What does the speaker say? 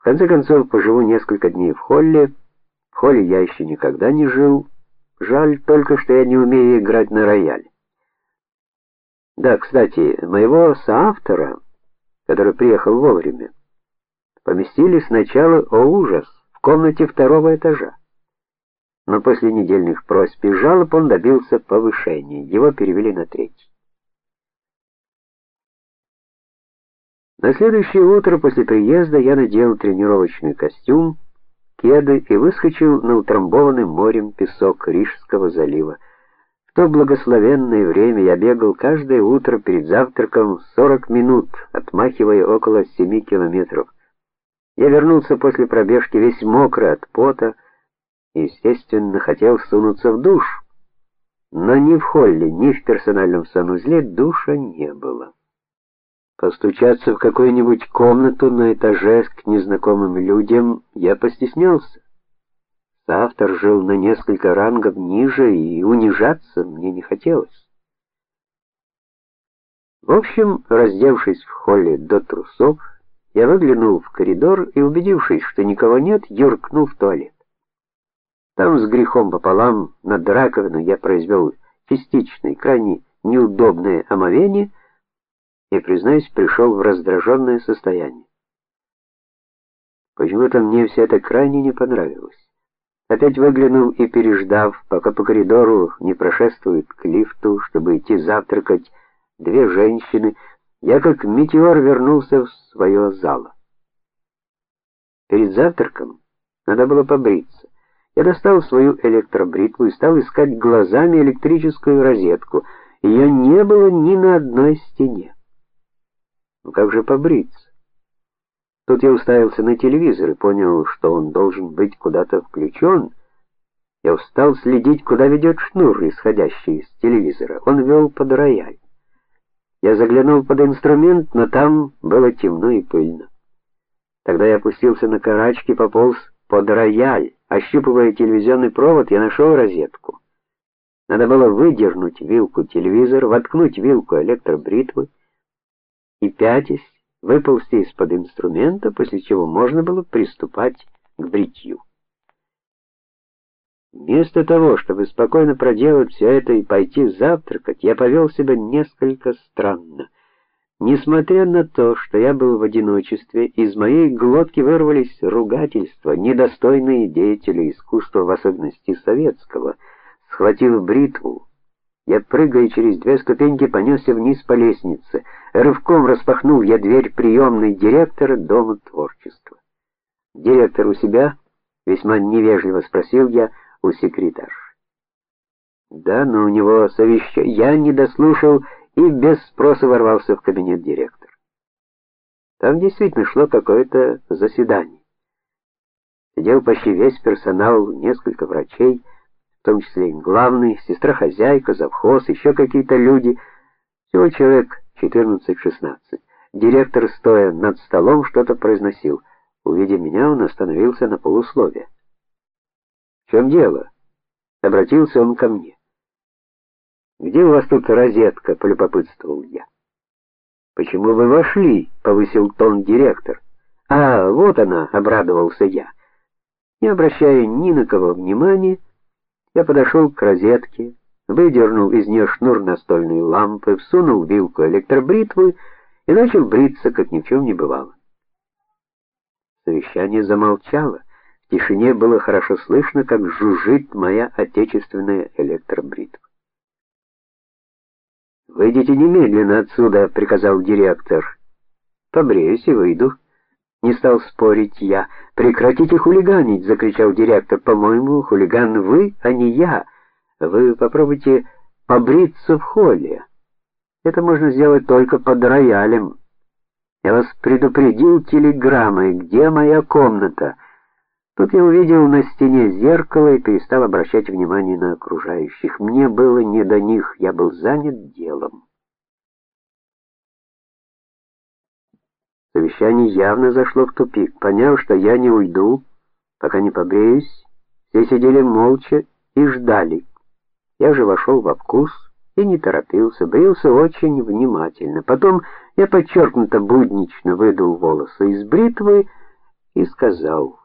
В конце концов, поживу несколько дней в холле. В холле я еще никогда не жил. Жаль только, что я не умею играть на рояле. Да, кстати, моего соавтора, который приехал вовремя, поместили сначала, о ужас, в комнате второго этажа. Но после недельных просьб и жалоб он добился повышения. Его перевели на третий. На следующее утро после приезда я надел тренировочный костюм, кеды и выскочил на утрамбованный морем песок Рижского залива. В то благословенное время я бегал каждое утро перед завтраком 40 минут, отмахивая около 7 километров. Я вернулся после пробежки весь мокрый от пота и, естественно, хотел сунуться в душ. Но ни в холле, ни в персональном санузле душа не было. Постучаться в какую-нибудь комнату на этаже к незнакомым людям я постеснялся. Автор жил на несколько рангов ниже, и унижаться мне не хотелось. В общем, раздевшись в холле до трусов, я выглянул в коридор и, убедившись, что никого нет, юркнул в туалет. Там с грехом пополам над раковиной я произвел частичное, крайне неудобное омовение и, признаюсь, пришел в раздраженное состояние. Почему-то мне все это крайне не понравилось. Опять выглянул и переждав, пока по коридору не прошествует к лифту, чтобы идти завтракать две женщины, я как метеор вернулся в свое зало. Перед завтраком надо было побриться. Я достал свою электробритву и стал искать глазами электрическую розетку. Ее не было ни на одной стене. Ну как же побриться? Тут я уставился на телевизор и понял, что он должен быть куда-то включен. Я устал следить, куда ведет шнур, исходящий из телевизора. Он вел под рояль. Я заглянул под инструмент, но там было темно и пыльно. Тогда я опустился на карачки, пополз под рояль. Ощупывая телевизионный провод, я нашел розетку. Надо было выдернуть вилку телевизора, воткнуть вилку электробритвы и пятясь выползти из-под инструмента, после чего можно было приступать к бритью. Вместо того, чтобы спокойно проделать все это и пойти завтракать, я повел себя несколько странно. Несмотря на то, что я был в одиночестве, из моей глотки вырвались ругательства, недостойные деятеля искусства, в особенности советского. Схватил бритву, я прыгая через две ступеньки понесся вниз по лестнице. Рывком распахнул я дверь приемной директора Дома творчества. Директор у себя? весьма невежливо спросил я у секретарши. Да, но у него совещание. Я не дослушал и без спроса ворвался в кабинет директора. Там действительно шло какое-то заседание. Сидел почти весь персонал, несколько врачей, в том числе и главный, сестра-хозяйка, завхоз, еще какие-то люди, всего человек 14-16. Директор, стоя над столом, что-то произносил. Увидев меня, он остановился на полуслове. "В чем дело?" обратился он ко мне. "Где у вас тут розетка?" полюбопытствовал я. "Почему вы вошли?" повысил тон директор. "А, вот она", обрадовался я. Не обращая ни на кого внимания, я подошел к розетке, выдернул из нее шнур настольной лампы, всунул вилку электробритвы и начал бриться, как ни в чем не бывало. Совещание замолчало. В тишине было хорошо слышно, как жужжит моя отечественная электробритва. Выйдите немедленно отсюда, приказал директор. Побреюсь и выйду. Не стал спорить я. Прекратите хулиганить, закричал директор. По-моему, хулиган вы, а не я. Вы попробуйте побриться в холле. Это можно сделать только под роялем. Я вас предупредил телеграммой, где моя комната. Тут я увидел на стене зеркало и перестал обращать внимание на окружающих. Мне было не до них, я был занят делом. Совещание явно зашло в тупик. Поняв, что я не уйду, пока не побреюсь, все сидели молча и ждали. Я же вошел во вкус и не торопился, брился очень внимательно. Потом я подчеркнуто буднично выдул волосы из бритвы и сказал: